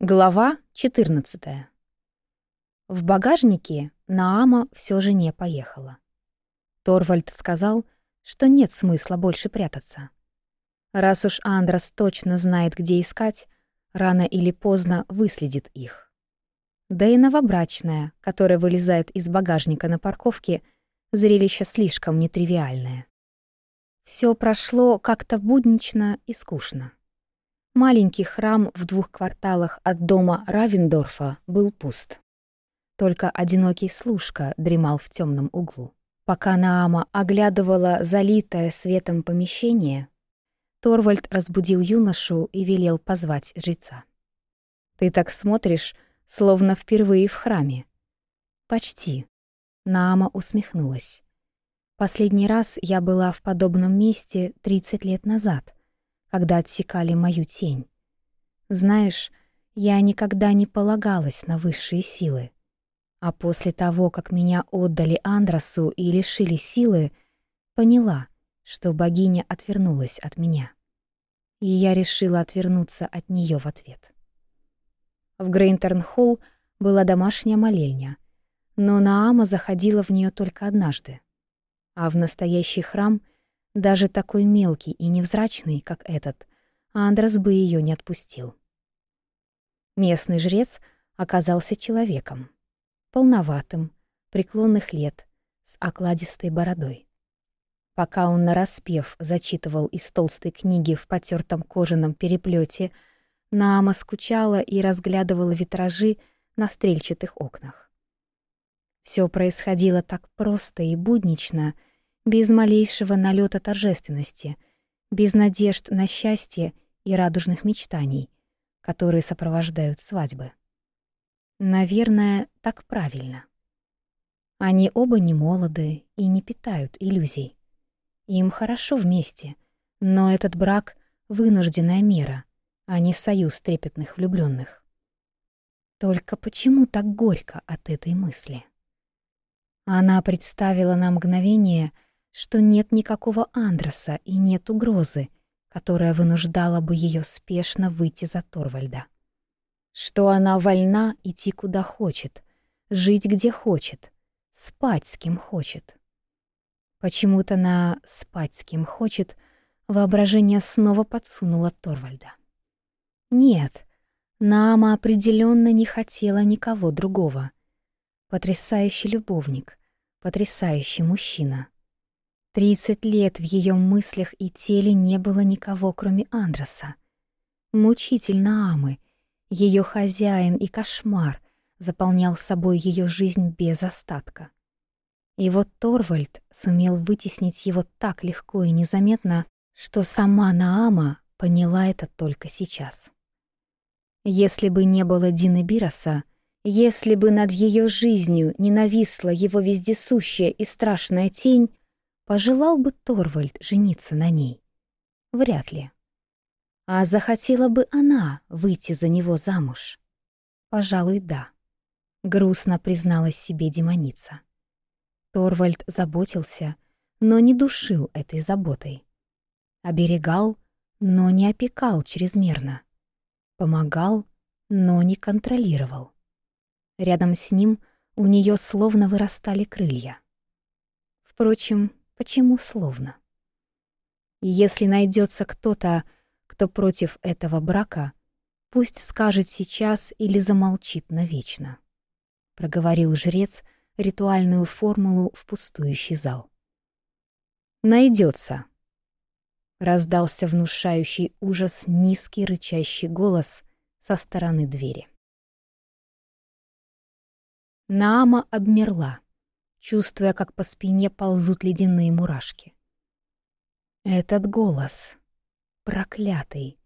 Глава 14. В багажнике Наама все же не поехала. Торвальд сказал, что нет смысла больше прятаться. Раз уж Андрас точно знает, где искать, рано или поздно выследит их. Да и новобрачная, которая вылезает из багажника на парковке, зрелище слишком нетривиальное. Все прошло как-то буднично и скучно. Маленький храм в двух кварталах от дома Равендорфа был пуст. Только одинокий служка дремал в темном углу. Пока Наама оглядывала залитое светом помещение, Торвальд разбудил юношу и велел позвать жреца. «Ты так смотришь, словно впервые в храме». «Почти». Наама усмехнулась. «Последний раз я была в подобном месте 30 лет назад когда отсекали мою тень. Знаешь, я никогда не полагалась на высшие силы. А после того, как меня отдали Андросу и лишили силы, поняла, что богиня отвернулась от меня. И я решила отвернуться от нее в ответ. В Грейнтерн-холл была домашняя молельня, но Наама заходила в нее только однажды. А в настоящий храм даже такой мелкий и невзрачный, как этот, Андрес бы ее не отпустил. Местный жрец оказался человеком, полноватым, преклонных лет, с окладистой бородой. Пока он нараспев зачитывал из толстой книги в потертом кожаном переплете, Наама скучала и разглядывала витражи на стрельчатых окнах. Все происходило так просто и буднично — без малейшего налета торжественности, без надежд на счастье и радужных мечтаний, которые сопровождают свадьбы. Наверное, так правильно. Они оба не молоды и не питают иллюзий. Им хорошо вместе, но этот брак — вынужденная мера, а не союз трепетных влюбленных. Только почему так горько от этой мысли? Она представила на мгновение — что нет никакого Андреса и нет угрозы, которая вынуждала бы ее спешно выйти за Торвальда. Что она вольна идти куда хочет, жить где хочет, спать с кем хочет. Почему-то на «спать с кем хочет» воображение снова подсунуло Торвальда. Нет, Нама определенно не хотела никого другого. Потрясающий любовник, потрясающий мужчина — Тридцать лет в ее мыслях и теле не было никого, кроме Андреса. Мучительно Амы, ее хозяин и кошмар, заполнял собой ее жизнь без остатка. И вот Торвальд сумел вытеснить его так легко и незаметно, что сама Наама поняла это только сейчас. Если бы не было Дины Бироса, если бы над ее жизнью ненависла его вездесущая и страшная тень, Пожелал бы Торвальд жениться на ней? Вряд ли. А захотела бы она выйти за него замуж? Пожалуй, да. Грустно призналась себе демоница. Торвальд заботился, но не душил этой заботой. Оберегал, но не опекал чрезмерно. Помогал, но не контролировал. Рядом с ним у нее словно вырастали крылья. Впрочем, Почему словно? Если найдется кто-то, кто против этого брака, пусть скажет сейчас или замолчит навечно. Проговорил жрец ритуальную формулу в пустующий зал. Найдется. Раздался внушающий ужас низкий рычащий голос со стороны двери. Наама обмерла чувствуя, как по спине ползут ледяные мурашки. Этот голос, проклятый,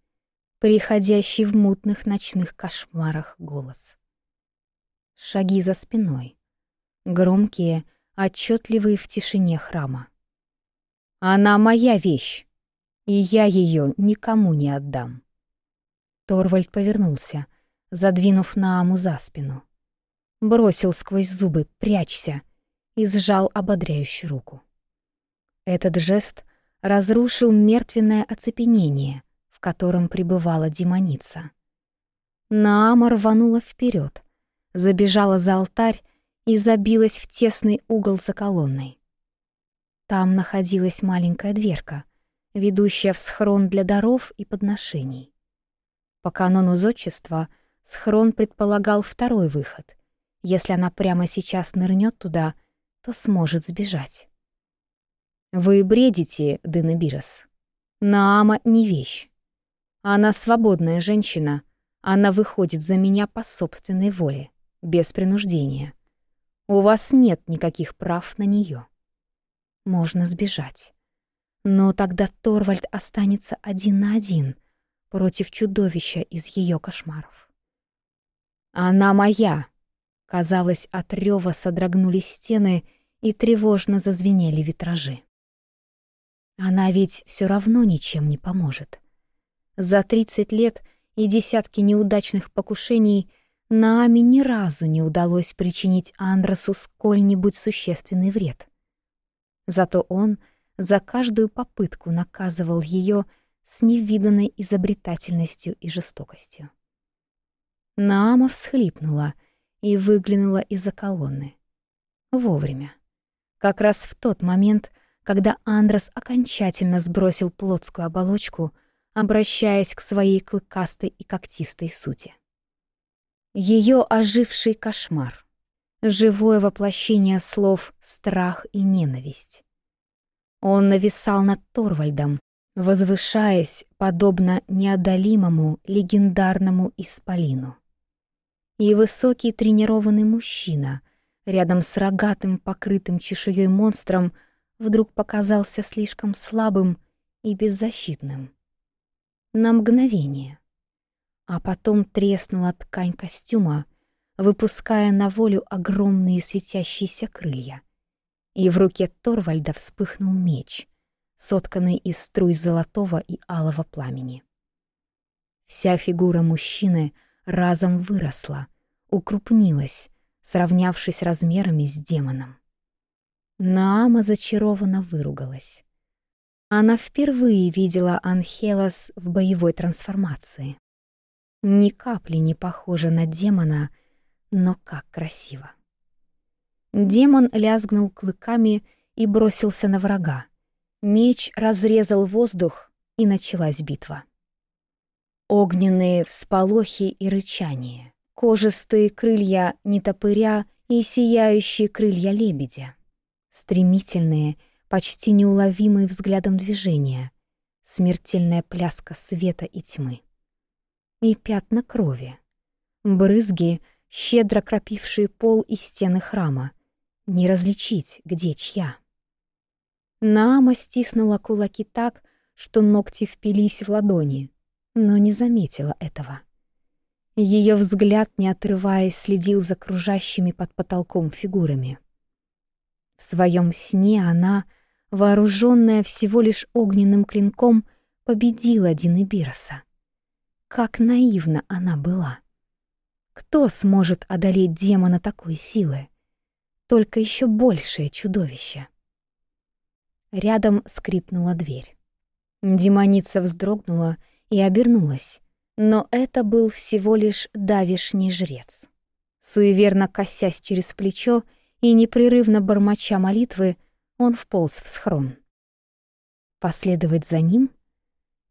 приходящий в мутных ночных кошмарах голос. Шаги за спиной, громкие, отчетливые в тишине храма. «Она моя вещь, и я ее никому не отдам». Торвальд повернулся, задвинув Нааму за спину. Бросил сквозь зубы «Прячься!» и сжал ободряющую руку. Этот жест разрушил мертвенное оцепенение, в котором пребывала демоница. Наама рванула вперед, забежала за алтарь и забилась в тесный угол за колонной. Там находилась маленькая дверка, ведущая в схрон для даров и подношений. По канону зодчества схрон предполагал второй выход. Если она прямо сейчас нырнет туда, то сможет сбежать. Вы бредите, Денебирос. Наама не вещь. Она свободная женщина. Она выходит за меня по собственной воле, без принуждения. У вас нет никаких прав на нее. Можно сбежать. Но тогда Торвальд останется один на один против чудовища из ее кошмаров. «Она моя!» Казалось, от рева содрогнулись стены и тревожно зазвенели витражи. Она ведь все равно ничем не поможет. За 30 лет и десятки неудачных покушений Наами ни разу не удалось причинить Андросу сколь-нибудь существенный вред. Зато он за каждую попытку наказывал ее с невиданной изобретательностью и жестокостью. Наама всхлипнула — и выглянула из-за колонны. Вовремя. Как раз в тот момент, когда Андрес окончательно сбросил плотскую оболочку, обращаясь к своей клыкастой и когтистой сути. Ее оживший кошмар. Живое воплощение слов «страх» и «ненависть». Он нависал над Торвальдом, возвышаясь подобно неодолимому легендарному исполину и высокий тренированный мужчина, рядом с рогатым, покрытым чешуей монстром, вдруг показался слишком слабым и беззащитным. На мгновение. А потом треснула ткань костюма, выпуская на волю огромные светящиеся крылья. И в руке Торвальда вспыхнул меч, сотканный из струй золотого и алого пламени. Вся фигура мужчины разом выросла, укрупнилась, сравнявшись размерами с демоном. Наама зачарованно выругалась. Она впервые видела Анхелос в боевой трансформации. Ни капли не похожа на демона, но как красиво. Демон лязгнул клыками и бросился на врага. Меч разрезал воздух, и началась битва. Огненные всполохи и рычание кожистые крылья нетопыря и сияющие крылья лебедя. Стремительные, почти неуловимые взглядом движения, смертельная пляска света и тьмы. И пятна крови. Брызги, щедро кропившие пол и стены храма. Не различить, где чья. Наама стиснула кулаки так, что ногти впились в ладони, но не заметила этого. Ее взгляд, не отрываясь, следил за кружащими под потолком фигурами. В своем сне она, вооруженная всего лишь огненным клинком, победила Дины Бироса. Как наивна она была! Кто сможет одолеть демона такой силы? Только еще большее чудовище. Рядом скрипнула дверь. Демоница вздрогнула и обернулась. Но это был всего лишь давишний жрец. Суеверно косясь через плечо и непрерывно бормоча молитвы, он вполз в схрон. Последовать за ним?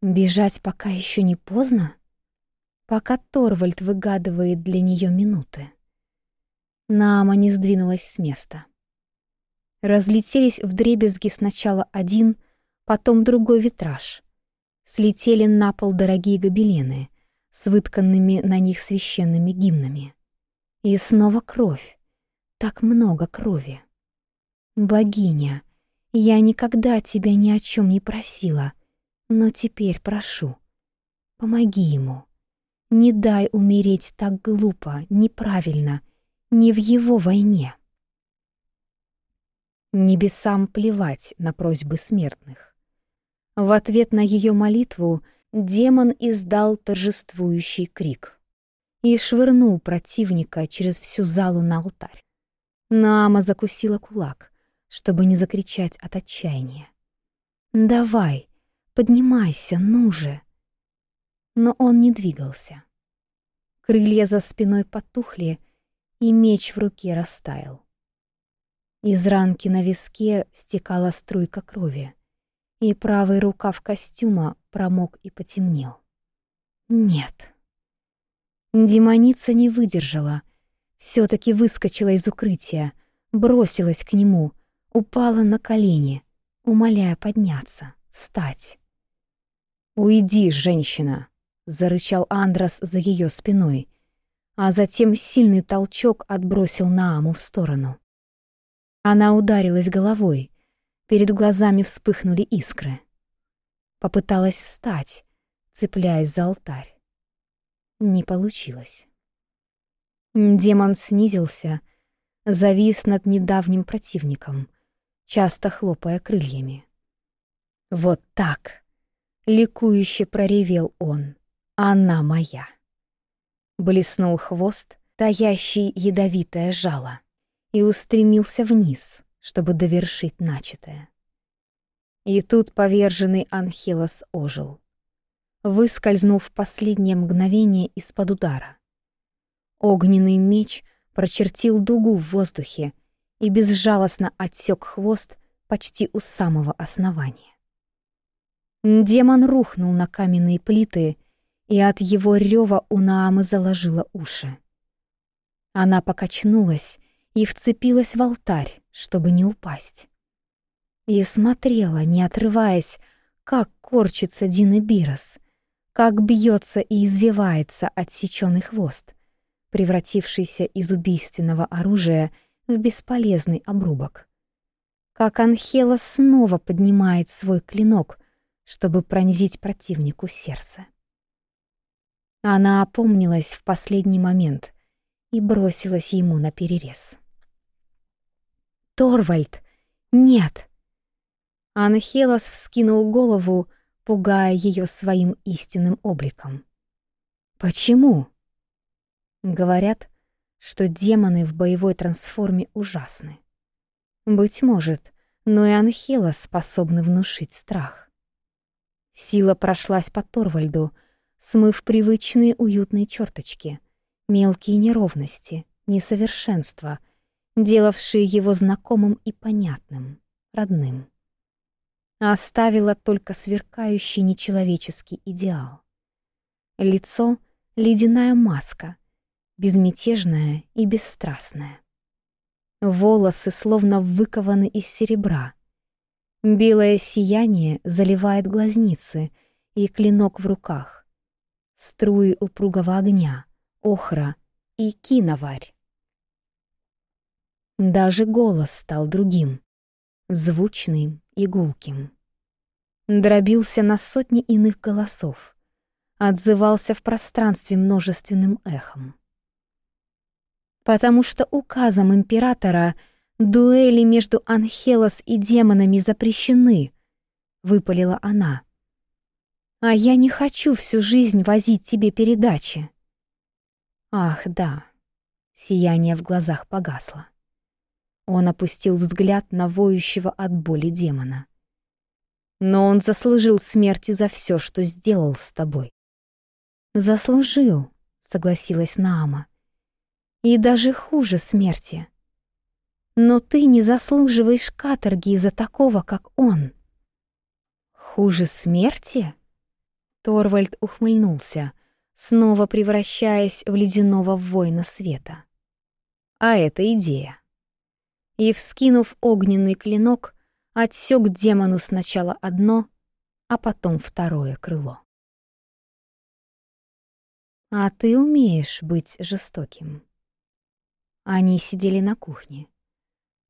Бежать, пока еще не поздно? Пока Торвальд выгадывает для нее минуты. Наама не сдвинулась с места. Разлетелись вдребезги сначала один, потом другой витраж. Слетели на пол дорогие гобелены с вытканными на них священными гимнами. И снова кровь. Так много крови. «Богиня, я никогда тебя ни о чем не просила, но теперь прошу. Помоги ему. Не дай умереть так глупо, неправильно, не в его войне». Небесам плевать на просьбы смертных. В ответ на ее молитву — демон издал торжествующий крик и швырнул противника через всю залу на алтарь. Нама закусила кулак, чтобы не закричать от отчаяния. «Давай, поднимайся, ну же!» Но он не двигался. Крылья за спиной потухли, и меч в руке растаял. Из ранки на виске стекала струйка крови и правый рукав костюма промок и потемнел. Нет. Демоница не выдержала. все таки выскочила из укрытия, бросилась к нему, упала на колени, умоляя подняться, встать. «Уйди, женщина!» — зарычал Андрос за ее спиной, а затем сильный толчок отбросил Нааму в сторону. Она ударилась головой, Перед глазами вспыхнули искры. Попыталась встать, цепляясь за алтарь. Не получилось. Демон снизился, завис над недавним противником, часто хлопая крыльями. «Вот так!» — ликующе проревел он. «Она моя!» Блеснул хвост, таящий ядовитое жало, и устремился вниз, чтобы довершить начатое. И тут поверженный Анхилос ожил. Выскользнул в последнее мгновение из-под удара. Огненный меч прочертил дугу в воздухе и безжалостно отсек хвост почти у самого основания. Демон рухнул на каменные плиты, и от его рева у Наамы заложила уши. Она покачнулась и вцепилась в алтарь, чтобы не упасть. И смотрела, не отрываясь, как корчится Дина Бирос, как бьется и извивается отсеченный хвост, превратившийся из убийственного оружия в бесполезный обрубок. Как Анхела снова поднимает свой клинок, чтобы пронзить противнику сердце. Она опомнилась в последний момент и бросилась ему на перерез. Торвальд! Нет!» Анхелос вскинул голову, пугая ее своим истинным обликом. «Почему?» Говорят, что демоны в боевой трансформе ужасны. Быть может, но и Анхелос способны внушить страх. Сила прошлась по Торвальду, смыв привычные уютные черточки, мелкие неровности, несовершенства — делавшие его знакомым и понятным, родным. А оставила только сверкающий нечеловеческий идеал. Лицо — ледяная маска, безмятежная и бесстрастная. Волосы словно выкованы из серебра. Белое сияние заливает глазницы и клинок в руках. Струи упругого огня, охра и киноварь. Даже голос стал другим, звучным и гулким. Дробился на сотни иных голосов, отзывался в пространстве множественным эхом. Потому что указом императора дуэли между Анхелос и демонами запрещены, выпалила она. А я не хочу всю жизнь возить тебе передачи. Ах, да. Сияние в глазах погасло. Он опустил взгляд на воющего от боли демона. «Но он заслужил смерти за все, что сделал с тобой». «Заслужил», — согласилась Наама. «И даже хуже смерти. Но ты не заслуживаешь каторги из-за такого, как он». «Хуже смерти?» Торвальд ухмыльнулся, снова превращаясь в ледяного воина света. «А это идея и, вскинув огненный клинок, отсек демону сначала одно, а потом второе крыло. «А ты умеешь быть жестоким». Они сидели на кухне.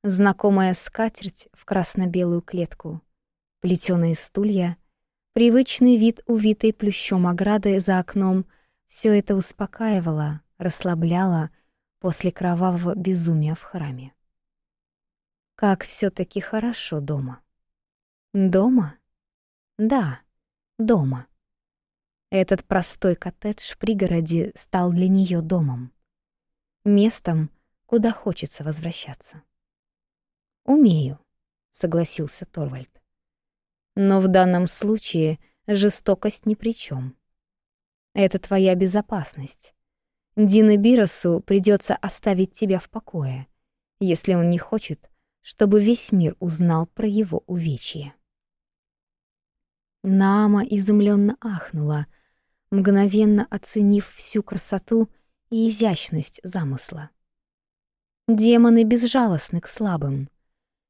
Знакомая скатерть в красно-белую клетку, плетёные стулья, привычный вид увитой плющом ограды за окном — все это успокаивало, расслабляло после кровавого безумия в храме. Как все-таки хорошо дома. Дома? Да, дома. Этот простой коттедж в пригороде стал для нее домом. Местом, куда хочется возвращаться. «Умею», — согласился Торвальд. «Но в данном случае жестокость ни при чём. Это твоя безопасность. Дина Биросу придется оставить тебя в покое, если он не хочет, чтобы весь мир узнал про его увечье. Наама изумленно ахнула, мгновенно оценив всю красоту и изящность замысла. Демоны безжалостны к слабым.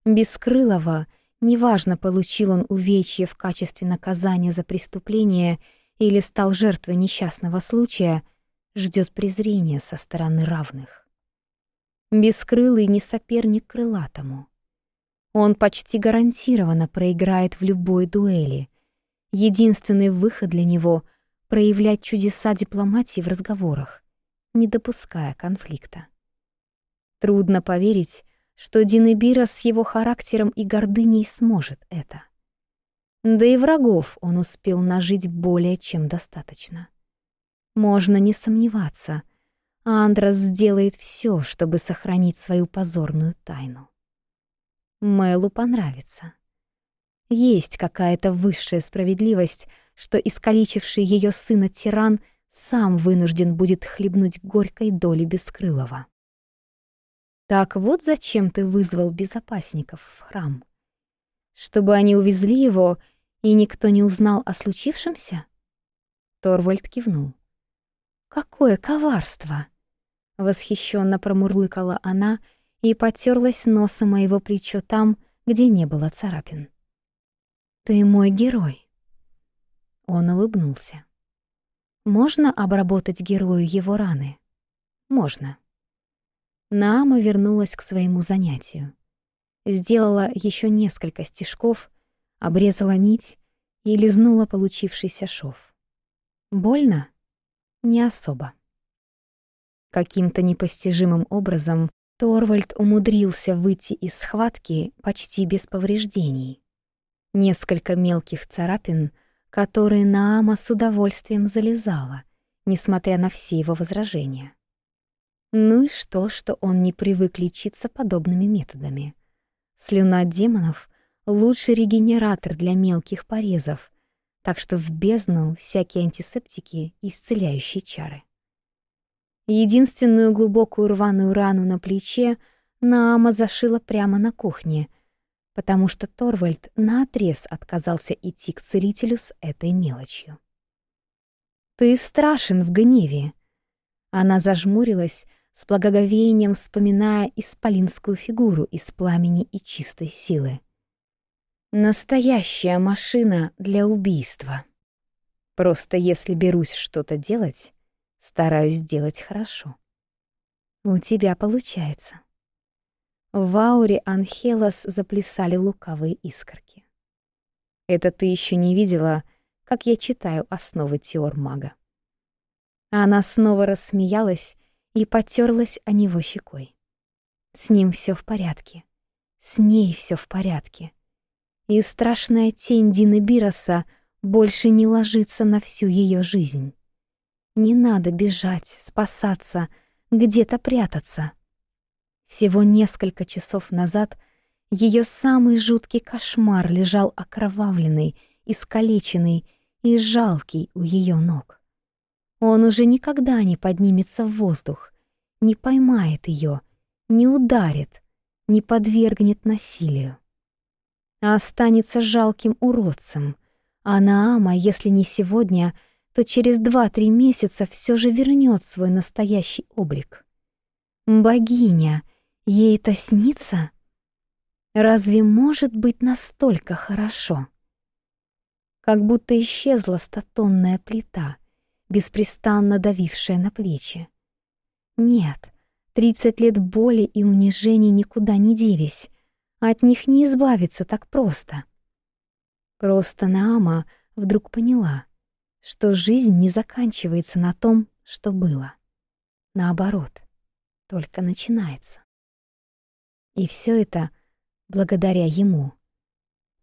Бескрылого, неважно, получил он увечье в качестве наказания за преступление или стал жертвой несчастного случая, ждет презрение со стороны равных бескрылый не соперник крылатому. Он почти гарантированно проиграет в любой дуэли. Единственный выход для него — проявлять чудеса дипломатии в разговорах, не допуская конфликта. Трудно поверить, что Динебира с его характером и гордыней сможет это. Да и врагов он успел нажить более чем достаточно. Можно не сомневаться — Андрес сделает все, чтобы сохранить свою позорную тайну. Мэлу понравится. Есть какая-то высшая справедливость, что искалечивший ее сына тиран сам вынужден будет хлебнуть горькой доли Бескрылова. Так вот зачем ты вызвал безопасников в храм? Чтобы они увезли его, и никто не узнал о случившемся? Торвальд кивнул. Какое коварство! Восхищенно промурлыкала она и потерлась носом моего плечо там, где не было царапин. «Ты мой герой!» Он улыбнулся. «Можно обработать герою его раны?» «Можно». Наама вернулась к своему занятию. Сделала еще несколько стежков, обрезала нить и лизнула получившийся шов. «Больно?» «Не особо». Каким-то непостижимым образом Торвальд умудрился выйти из схватки почти без повреждений. Несколько мелких царапин, которые Наама с удовольствием залезала, несмотря на все его возражения. Ну и что, что он не привык лечиться подобными методами? Слюна демонов — лучший регенератор для мелких порезов, так что в бездну всякие антисептики и исцеляющие чары. Единственную глубокую рваную рану на плече Наама зашила прямо на кухне, потому что Торвальд наотрез отказался идти к целителю с этой мелочью. «Ты страшен в гневе!» Она зажмурилась, с благоговением вспоминая исполинскую фигуру из пламени и чистой силы. Настоящая машина для убийства. Просто если берусь что-то делать, Стараюсь делать хорошо. У тебя получается. В ауре Анхелос заплясали лукавые искорки. Это ты еще не видела, как я читаю основы теор мага. Она снова рассмеялась и потерлась о него щекой. С ним все в порядке. С ней все в порядке. И страшная тень Дины Бироса больше не ложится на всю ее жизнь. Не надо бежать, спасаться, где-то прятаться. Всего несколько часов назад ее самый жуткий кошмар лежал окровавленный, искалеченный и жалкий у ее ног. Он уже никогда не поднимется в воздух, не поймает ее, не ударит, не подвергнет насилию. А останется жалким уродцем. А Наама, если не сегодня — то через 2-3 месяца все же вернет свой настоящий облик. Богиня, ей это снится? Разве может быть настолько хорошо? Как будто исчезла статонная плита, беспрестанно давившая на плечи. Нет, 30 лет боли и унижений никуда не делись, от них не избавиться так просто. Просто Наама вдруг поняла — что жизнь не заканчивается на том, что было. Наоборот, только начинается. И все это благодаря ему,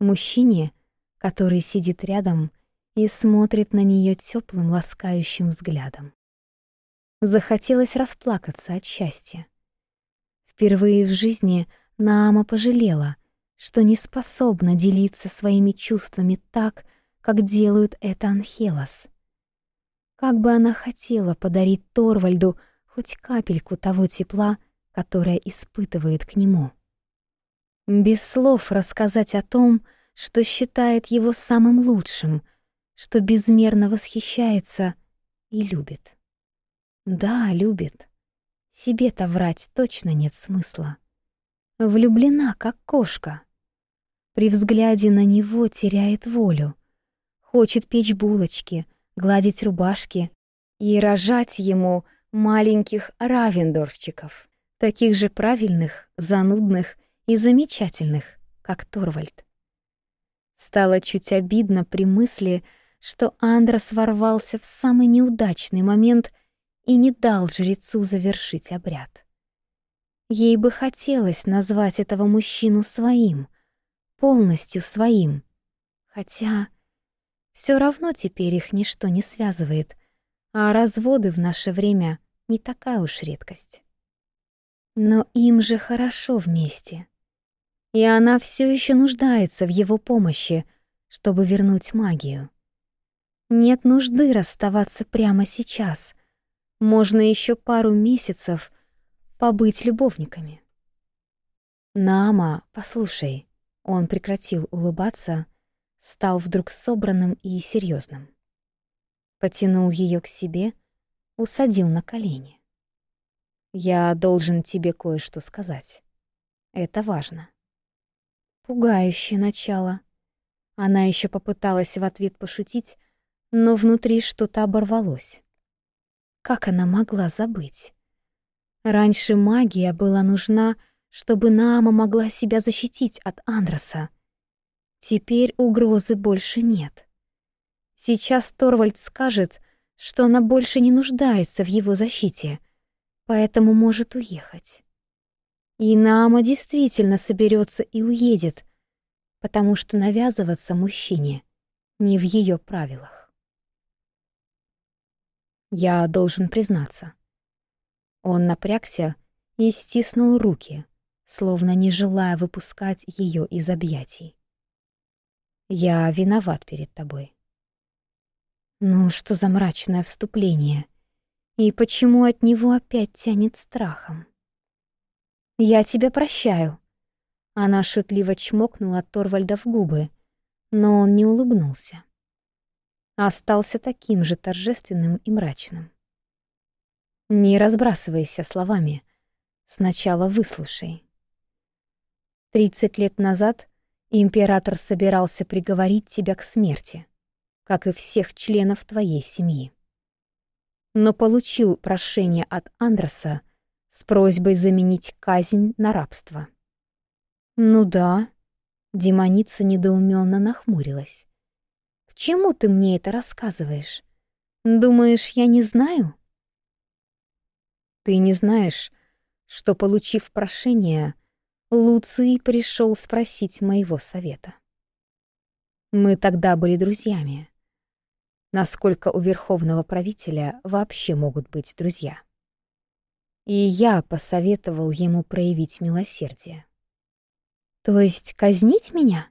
мужчине, который сидит рядом и смотрит на нее теплым, ласкающим взглядом. Захотелось расплакаться от счастья. Впервые в жизни Наама пожалела, что не способна делиться своими чувствами так, как делают это Анхелос. Как бы она хотела подарить Торвальду хоть капельку того тепла, которое испытывает к нему. Без слов рассказать о том, что считает его самым лучшим, что безмерно восхищается и любит. Да, любит. Себе-то врать точно нет смысла. Влюблена, как кошка. При взгляде на него теряет волю — хочет печь булочки, гладить рубашки и рожать ему маленьких равендорфчиков, таких же правильных, занудных и замечательных, как Торвальд. Стало чуть обидно при мысли, что Андрос ворвался в самый неудачный момент и не дал жрецу завершить обряд. Ей бы хотелось назвать этого мужчину своим, полностью своим, хотя все равно теперь их ничто не связывает, а разводы в наше время не такая уж редкость. Но им же хорошо вместе. И она все еще нуждается в его помощи, чтобы вернуть магию. Нет нужды расставаться прямо сейчас. Можно еще пару месяцев побыть любовниками. Нама, послушай», — он прекратил улыбаться, — стал вдруг собранным и серьезным. Потянул ее к себе, усадил на колени. «Я должен тебе кое-что сказать. Это важно». Пугающее начало. Она еще попыталась в ответ пошутить, но внутри что-то оборвалось. Как она могла забыть? Раньше магия была нужна, чтобы Наама могла себя защитить от Андроса — Теперь угрозы больше нет. Сейчас Торвальд скажет, что она больше не нуждается в его защите, поэтому может уехать. И Наама действительно соберется и уедет, потому что навязываться мужчине не в ее правилах. Я должен признаться. Он напрягся и стиснул руки, словно не желая выпускать ее из объятий. Я виноват перед тобой. Ну что за мрачное вступление? И почему от него опять тянет страхом? Я тебя прощаю. Она шутливо чмокнула Торвальда в губы, но он не улыбнулся. Остался таким же торжественным и мрачным. Не разбрасывайся словами. Сначала выслушай. Тридцать лет назад Император собирался приговорить тебя к смерти, как и всех членов твоей семьи. Но получил прошение от Андроса с просьбой заменить казнь на рабство. Ну да, демоница недоуменно нахмурилась. К чему ты мне это рассказываешь? Думаешь, я не знаю? Ты не знаешь, что, получив прошение, — Луций пришел спросить моего совета. Мы тогда были друзьями. Насколько у верховного правителя вообще могут быть друзья? И я посоветовал ему проявить милосердие. То есть казнить меня?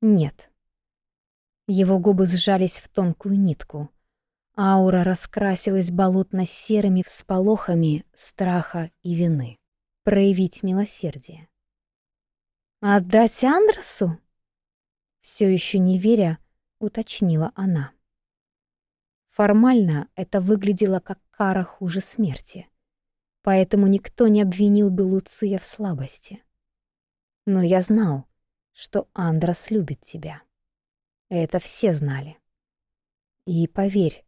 Нет. Его губы сжались в тонкую нитку. Аура раскрасилась болотно-серыми всполохами страха и вины проявить милосердие. «А «Отдать Андросу? Все еще не веря, уточнила она. Формально это выглядело как кара хуже смерти, поэтому никто не обвинил бы Луция в слабости. Но я знал, что Андрос любит тебя. Это все знали. И поверь,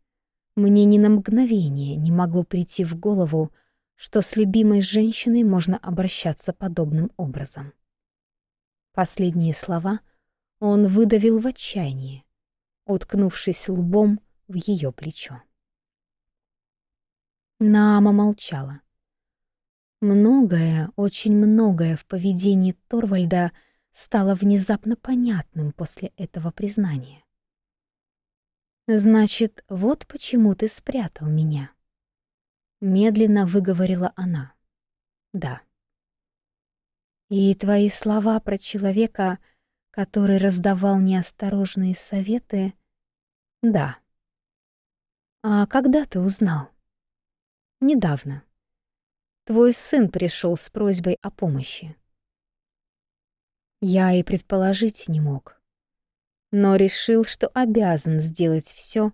мне ни на мгновение не могло прийти в голову, что с любимой женщиной можно обращаться подобным образом. Последние слова он выдавил в отчаянии, уткнувшись лбом в ее плечо. Нама молчала. Многое, очень многое в поведении Торвальда стало внезапно понятным после этого признания. «Значит, вот почему ты спрятал меня», Медленно выговорила она. Да. И твои слова про человека, который раздавал неосторожные советы, да. А когда ты узнал? Недавно. Твой сын пришел с просьбой о помощи. Я и предположить не мог. Но решил, что обязан сделать все,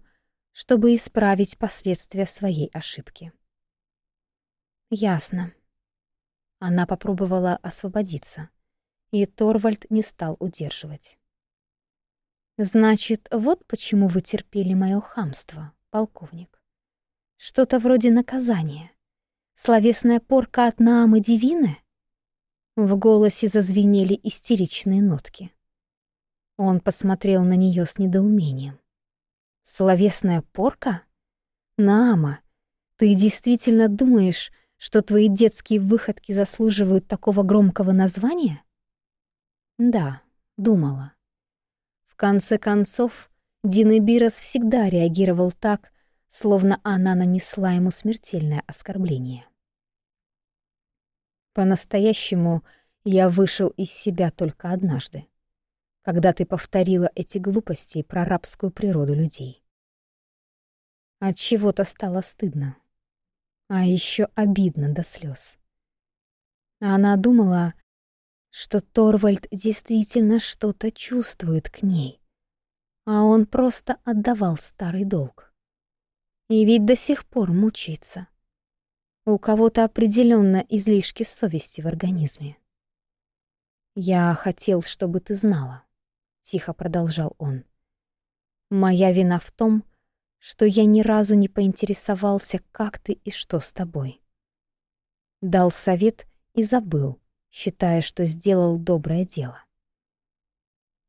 чтобы исправить последствия своей ошибки. Ясно. Она попробовала освободиться, и Торвальд не стал удерживать. Значит, вот почему вы терпели мое хамство, полковник. Что-то вроде наказания. Словесная порка от Наамы Дивины? В голосе зазвенели истеричные нотки. Он посмотрел на нее с недоумением. «Словесная порка? Наама, ты действительно думаешь, что твои детские выходки заслуживают такого громкого названия? Да, думала. В конце концов, Дина Бирос всегда реагировал так, словно она нанесла ему смертельное оскорбление. По-настоящему я вышел из себя только однажды, когда ты повторила эти глупости про рабскую природу людей. От чего-то стало стыдно а еще обидно до слез. А она думала, что Торвальд действительно что-то чувствует к ней, а он просто отдавал старый долг. И ведь до сих пор мучается. У кого-то определенно излишки совести в организме. «Я хотел, чтобы ты знала», — тихо продолжал он. «Моя вина в том, что я ни разу не поинтересовался, как ты и что с тобой. Дал совет и забыл, считая, что сделал доброе дело.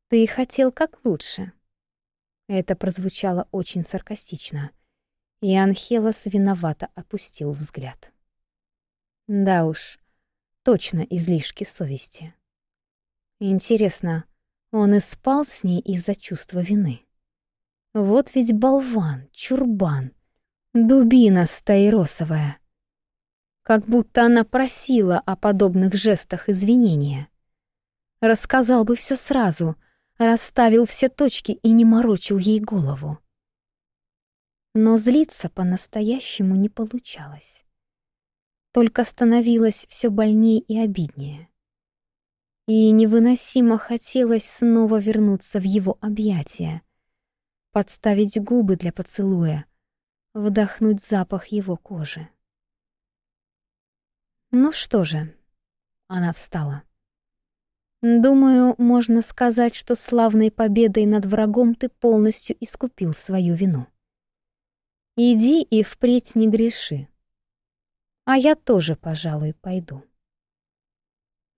«Ты хотел как лучше». Это прозвучало очень саркастично, и Анхелос виновато опустил взгляд. Да уж, точно излишки совести. Интересно, он и спал с ней из-за чувства вины. Вот ведь болван, чурбан, дубина стаиросовая. Как будто она просила о подобных жестах извинения. Рассказал бы все сразу, расставил все точки и не морочил ей голову. Но злиться по-настоящему не получалось. Только становилось все больнее и обиднее. И невыносимо хотелось снова вернуться в его объятия — подставить губы для поцелуя, вдохнуть запах его кожи. «Ну что же?» — она встала. «Думаю, можно сказать, что славной победой над врагом ты полностью искупил свою вину. Иди и впредь не греши. А я тоже, пожалуй, пойду».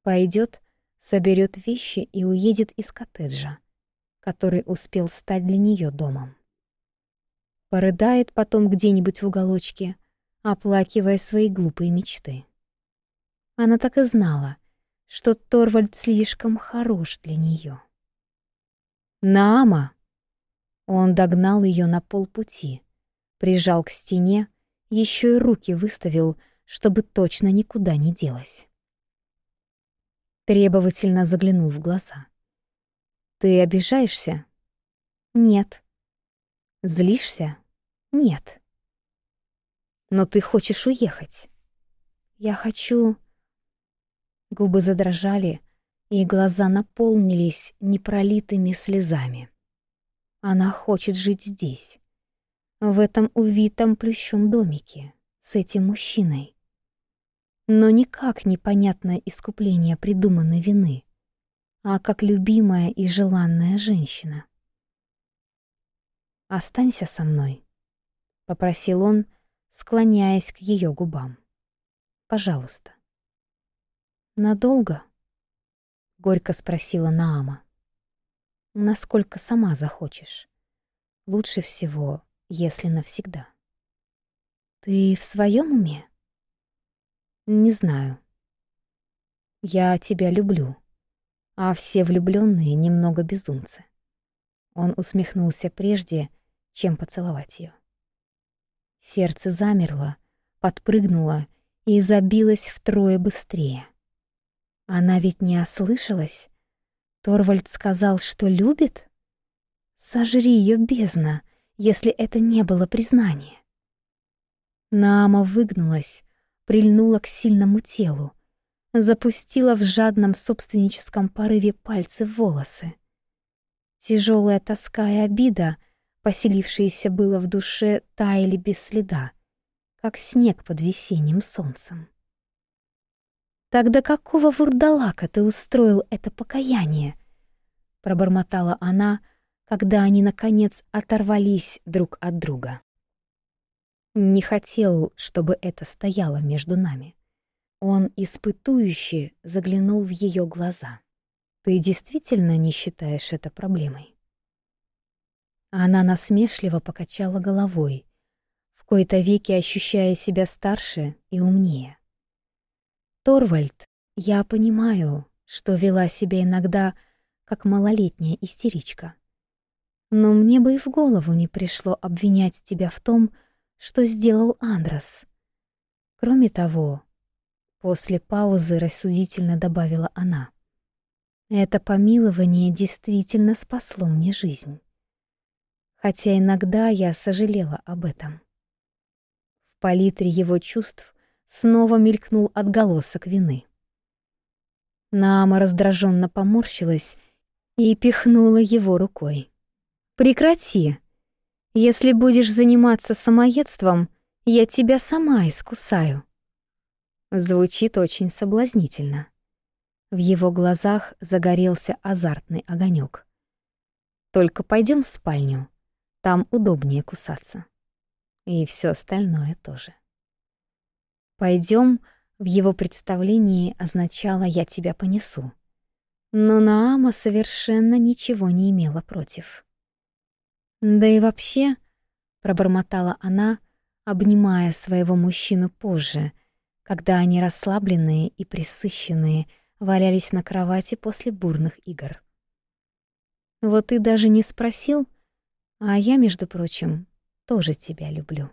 Пойдет, соберет вещи и уедет из коттеджа который успел стать для нее домом. Порыдает потом где-нибудь в уголочке, оплакивая свои глупые мечты. Она так и знала, что Торвальд слишком хорош для нее. «Наама!» Он догнал ее на полпути, прижал к стене, еще и руки выставил, чтобы точно никуда не делась. Требовательно заглянул в глаза. Ты обижаешься? Нет. Злишься? Нет. Но ты хочешь уехать. Я хочу... Губы задрожали, и глаза наполнились непролитыми слезами. Она хочет жить здесь, в этом увитом плющом домике, с этим мужчиной. Но никак непонятное искупление придуманной вины — а как любимая и желанная женщина. «Останься со мной», — попросил он, склоняясь к ее губам. «Пожалуйста». «Надолго?» — горько спросила Наама. «Насколько сама захочешь. Лучше всего, если навсегда». «Ты в своем уме?» «Не знаю. Я тебя люблю», а все влюбленные немного безумцы. Он усмехнулся прежде, чем поцеловать ее. Сердце замерло, подпрыгнуло и забилось втрое быстрее. Она ведь не ослышалась? Торвальд сказал, что любит? Сожри ее бездна, если это не было признание. Наама выгнулась, прильнула к сильному телу, запустила в жадном собственническом порыве пальцы в волосы. Тяжелая тоска и обида, поселившиеся было в душе, таяли без следа, как снег под весенним солнцем. «Тогда какого вурдалака ты устроил это покаяние?» — пробормотала она, когда они, наконец, оторвались друг от друга. Не хотел, чтобы это стояло между нами. Он испытующе заглянул в ее глаза. «Ты действительно не считаешь это проблемой?» Она насмешливо покачала головой, в кои-то веки ощущая себя старше и умнее. «Торвальд, я понимаю, что вела себя иногда как малолетняя истеричка. Но мне бы и в голову не пришло обвинять тебя в том, что сделал Андрос. Кроме того, После паузы рассудительно добавила она. Это помилование действительно спасло мне жизнь. Хотя иногда я сожалела об этом. В палитре его чувств снова мелькнул отголосок вины. Нама раздраженно поморщилась и пихнула его рукой. «Прекрати! Если будешь заниматься самоедством, я тебя сама искусаю!» Звучит очень соблазнительно. В его глазах загорелся азартный огонек. Только пойдем в спальню. Там удобнее кусаться. И все остальное тоже. Пойдем в его представлении означало «я тебя понесу». Но Наама совершенно ничего не имела против. «Да и вообще», — пробормотала она, обнимая своего мужчину позже — когда они расслабленные и присыщенные валялись на кровати после бурных игр. Вот ты даже не спросил, а я, между прочим, тоже тебя люблю.